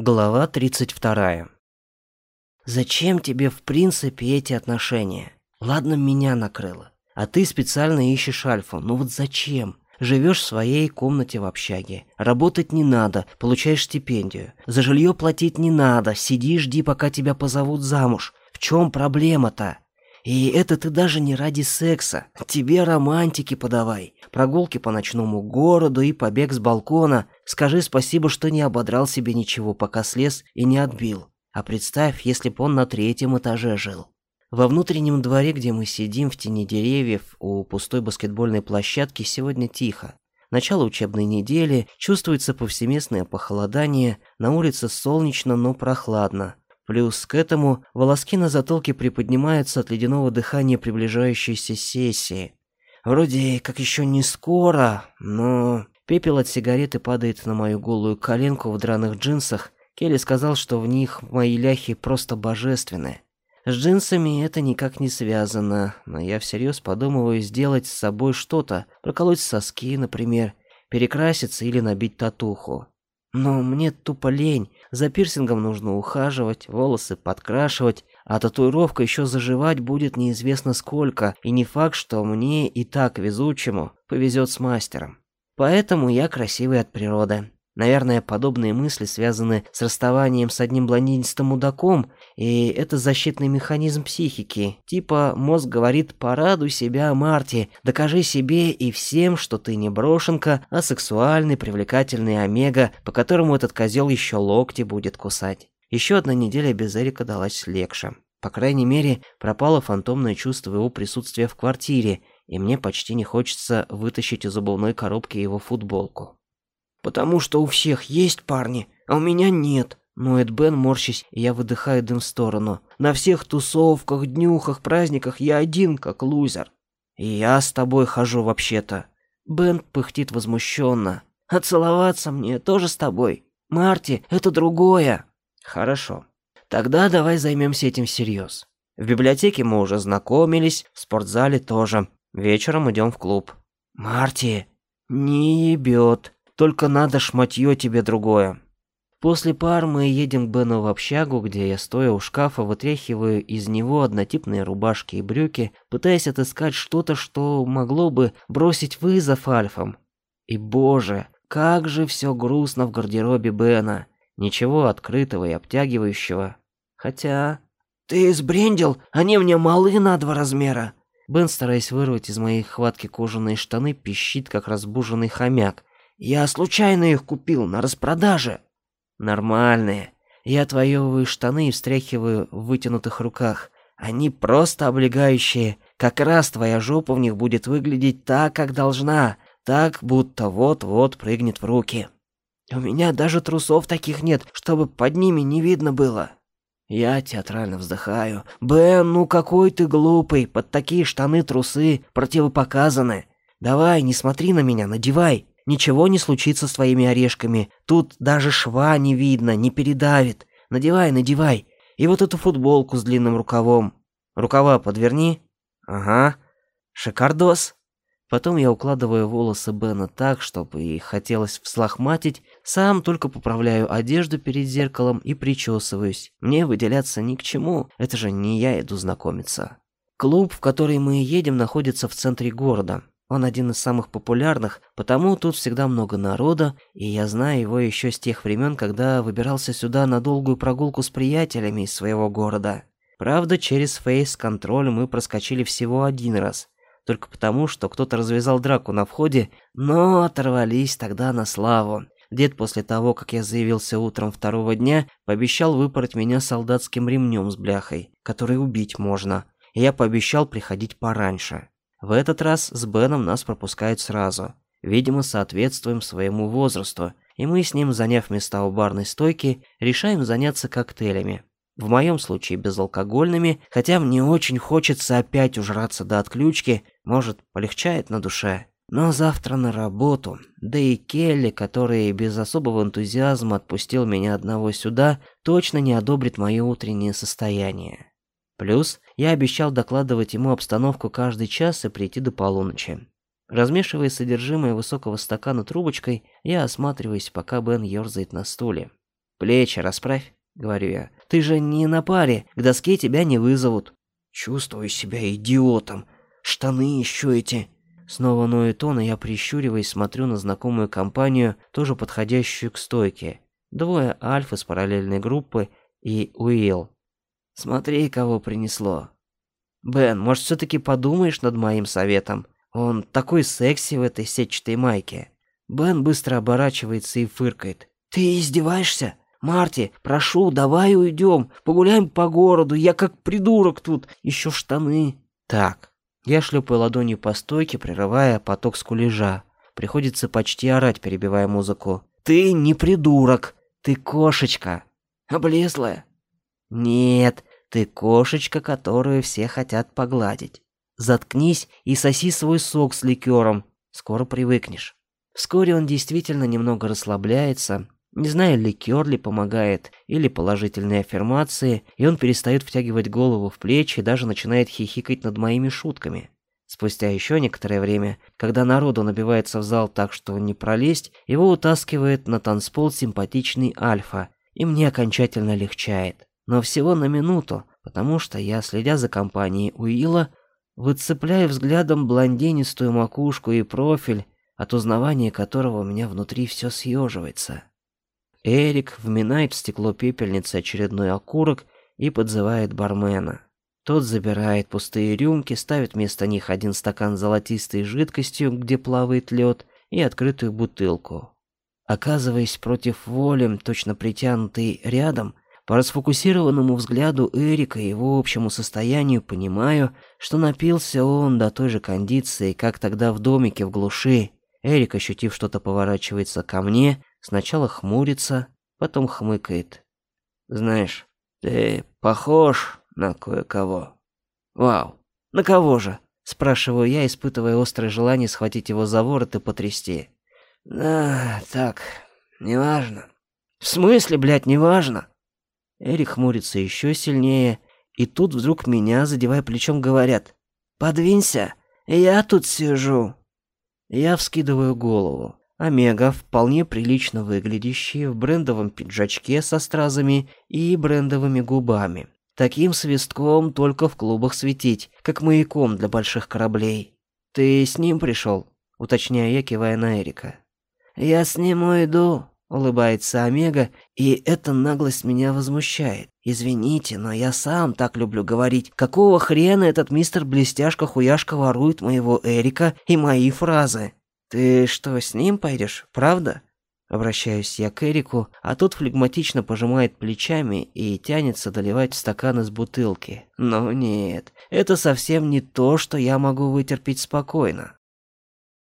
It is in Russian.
Глава 32. Зачем тебе в принципе эти отношения? Ладно, меня накрыло. А ты специально ищешь Альфу. Ну вот зачем? Живешь в своей комнате в общаге. Работать не надо, получаешь стипендию. За жилье платить не надо. Сиди, жди, пока тебя позовут замуж. В чем проблема-то? И это ты даже не ради секса. Тебе романтики подавай. Прогулки по ночному городу и побег с балкона. Скажи спасибо, что не ободрал себе ничего, пока слез и не отбил. А представь, если б он на третьем этаже жил. Во внутреннем дворе, где мы сидим в тени деревьев у пустой баскетбольной площадки, сегодня тихо. Начало учебной недели, чувствуется повсеместное похолодание, на улице солнечно, но прохладно. Плюс к этому волоски на затылке приподнимаются от ледяного дыхания приближающейся сессии. Вроде как еще не скоро, но... Пепел от сигареты падает на мою голую коленку в драных джинсах. Келли сказал, что в них мои ляхи просто божественные. С джинсами это никак не связано, но я всерьез подумываю сделать с собой что-то, проколоть соски, например, перекраситься или набить татуху. Но мне тупо лень. За пирсингом нужно ухаживать, волосы подкрашивать, а татуировка еще заживать будет неизвестно сколько, и не факт, что мне и так везучему повезет с мастером. Поэтому я красивый от природы. Наверное, подобные мысли связаны с расставанием с одним блондинистым мудаком, и это защитный механизм психики. Типа мозг говорит «порадуй себя, Марти, докажи себе и всем, что ты не брошенка, а сексуальный, привлекательный омега, по которому этот козел еще локти будет кусать». Еще одна неделя без Эрика далась легче. По крайней мере, пропало фантомное чувство его присутствия в квартире, и мне почти не хочется вытащить из зубовной коробки его футболку. «Потому что у всех есть парни, а у меня нет», — ноет Бен, морщись, и я выдыхаю дым в сторону. «На всех тусовках, днюхах, праздниках я один, как лузер. И я с тобой хожу вообще-то». Бен пыхтит возмущенно. «А целоваться мне тоже с тобой? Марти, это другое». «Хорошо. Тогда давай займемся этим всерьез. В библиотеке мы уже знакомились, в спортзале тоже. Вечером идем в клуб». «Марти, не ебет», только надо шматье тебе другое. После пар мы едем к Бену в общагу, где я, стоя у шкафа, вытряхиваю из него однотипные рубашки и брюки, пытаясь отыскать что-то, что могло бы бросить вызов альфам. И боже, как же все грустно в гардеробе Бена. Ничего открытого и обтягивающего. Хотя... «Ты сбрендил? Они мне малы на два размера!» Бен, стараясь вырвать из моей хватки кожаные штаны, пищит, как разбуженный хомяк, я случайно их купил на распродаже. Нормальные. Я отвоевываю штаны и встряхиваю в вытянутых руках. Они просто облегающие. Как раз твоя жопа в них будет выглядеть так, как должна. Так, будто вот-вот прыгнет в руки. У меня даже трусов таких нет, чтобы под ними не видно было. Я театрально вздыхаю. Бен, ну какой ты глупый, под такие штаны трусы противопоказаны. Давай, не смотри на меня, надевай. Ничего не случится с твоими орешками. Тут даже шва не видно, не передавит. Надевай, надевай. И вот эту футболку с длинным рукавом. Рукава подверни. Ага. Шикардос. Потом я укладываю волосы Бена так, чтобы их хотелось взлохматить, сам только поправляю одежду перед зеркалом и причесываюсь. Мне выделяться ни к чему, это же не я иду знакомиться. Клуб, в который мы едем, находится в центре города. Он один из самых популярных, потому тут всегда много народа, и я знаю его еще с тех времен, когда выбирался сюда на долгую прогулку с приятелями из своего города. Правда, через фейс-контроль мы проскочили всего один раз, только потому, что кто-то развязал драку на входе, но оторвались тогда на славу. Дед после того, как я заявился утром второго дня, пообещал выпороть меня солдатским ремнем с бляхой, который убить можно, и я пообещал приходить пораньше. В этот раз с Беном нас пропускают сразу. Видимо, соответствуем своему возрасту, и мы с ним, заняв места у барной стойки, решаем заняться коктейлями. В моем случае безалкогольными, хотя мне очень хочется опять ужраться до отключки, может, полегчает на душе. Но завтра на работу, да и Келли, который без особого энтузиазма отпустил меня одного сюда, точно не одобрит мое утреннее состояние. Плюс я обещал докладывать ему обстановку каждый час и прийти до полуночи. Размешивая содержимое высокого стакана трубочкой, я осматриваюсь, пока Бен ерзает на стуле. «Плечи расправь», — говорю я. «Ты же не на паре, к доске тебя не вызовут». Чувствую себя идиотом. Штаны еще эти. Снова ноет он, и я прищуриваясь смотрю на знакомую компанию, тоже подходящую к стойке. Двое альф из параллельной группы и Уилл. Смотри, кого принесло. Бен, может, все таки подумаешь над моим советом? Он такой секси в этой сетчатой майке. Бен быстро оборачивается и фыркает. Ты издеваешься? Марти, прошу, давай уйдем, погуляем по городу, я как придурок тут, еще штаны. Так, я шлепаю ладонью по стойке, прерывая поток скулежа. Приходится почти орать, перебивая музыку. Ты не придурок, ты кошечка. Облезлая. Нет, ты кошечка, которую все хотят погладить. Заткнись и соси свой сок с ликером. Скоро привыкнешь. Вскоре он действительно немного расслабляется, не знаю, ликер ли помогает, или положительные аффирмации, и он перестает втягивать голову в плечи и даже начинает хихикать над моими шутками. Спустя еще некоторое время, когда народу набивается в зал так, что не пролезть, его утаскивает на танцпол симпатичный Альфа, и мне окончательно легчает. Но всего на минуту, потому что я, следя за компанией Уилла, выцепляю взглядом блондинистую макушку и профиль, от узнавания которого у меня внутри все съеживается. Эрик вминает в стекло пепельницы очередной окурок и подзывает бармена. Тот забирает пустые рюмки, ставит вместо них один стакан золотистой жидкостью, где плавает лед, и открытую бутылку. Оказываясь против воли, точно притянутый рядом, по расфокусированному взгляду Эрика и его общему состоянию понимаю, что напился он до той же кондиции, как тогда в домике в глуши. Эрик, ощутив что-то, поворачивается ко мне Сначала хмурится, потом хмыкает. Знаешь, ты похож на кое-кого. Вау, на кого же? Спрашиваю я, испытывая острое желание схватить его за ворот и потрясти. Да, так, неважно. В смысле, блядь, неважно? Эрик хмурится еще сильнее, и тут вдруг меня, задевая плечом, говорят. «Подвинься, я тут сижу». Я вскидываю голову. Омега, вполне прилично выглядящий, в брендовом пиджачке со стразами и брендовыми губами. Таким свистком только в клубах светить, как маяком для больших кораблей. Ты с ним пришел? уточняю я, кивая на Эрика. Я с ним уйду, улыбается Омега, и эта наглость меня возмущает. Извините, но я сам так люблю говорить. Какого хрена этот мистер Блестяшка-хуяшка ворует моего Эрика и мои фразы? «Ты что, с ним пойдешь, правда?» Обращаюсь я к Эрику, а тот флегматично пожимает плечами и тянется доливать стакан из бутылки. Но нет, это совсем не то, что я могу вытерпеть спокойно.